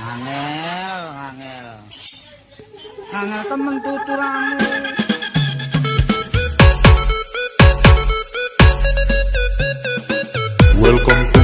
Angel, angel. Angel temen tuturamu. Welcome to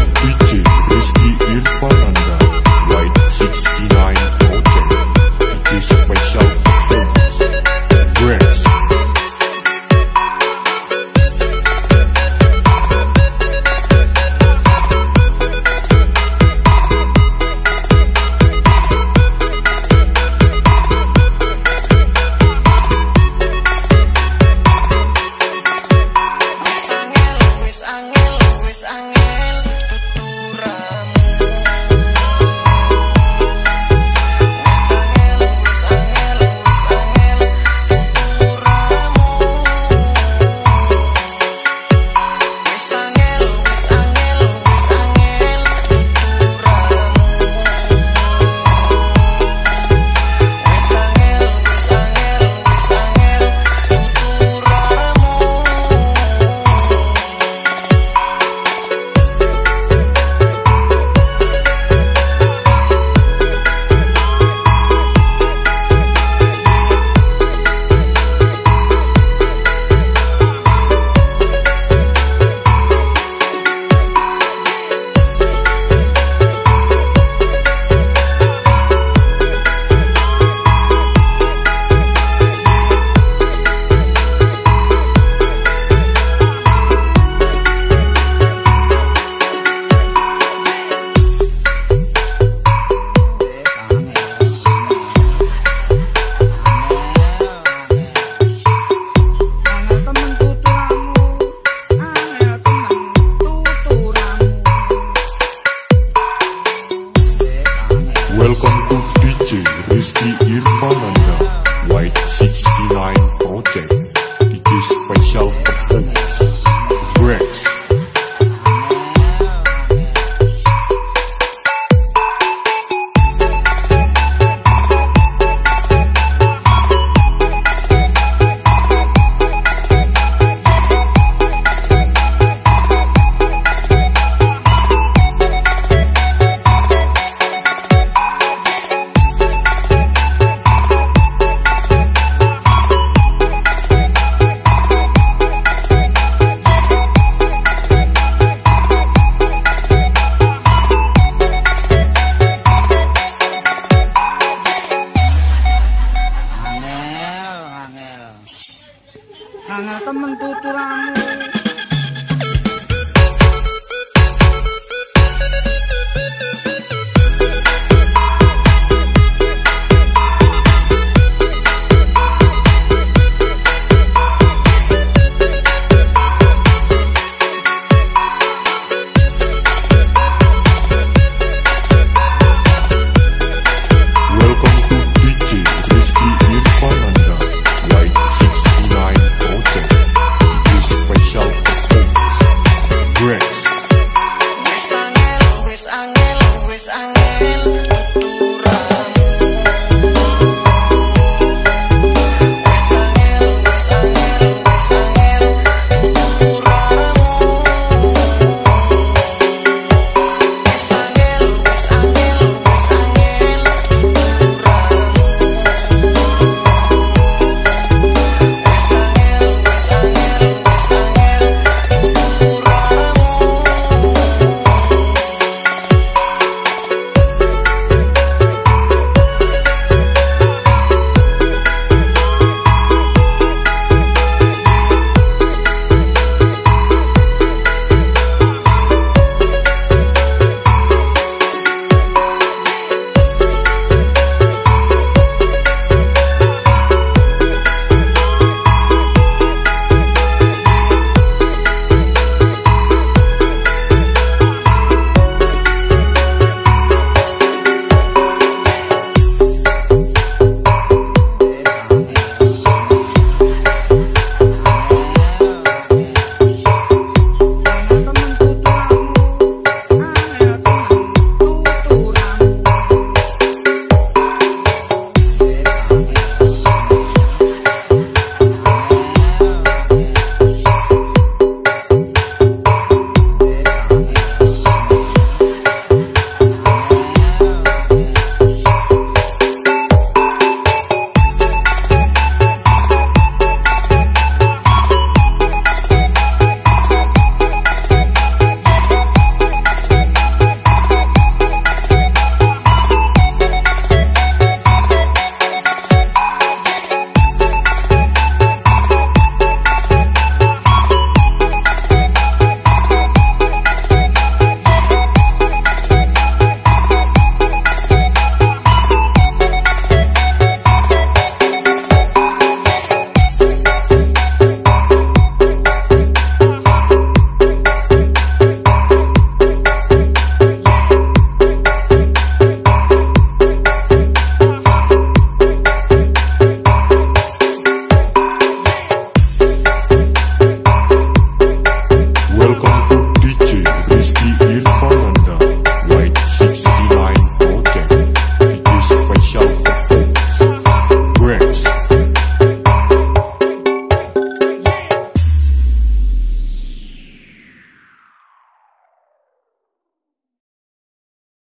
Welcome to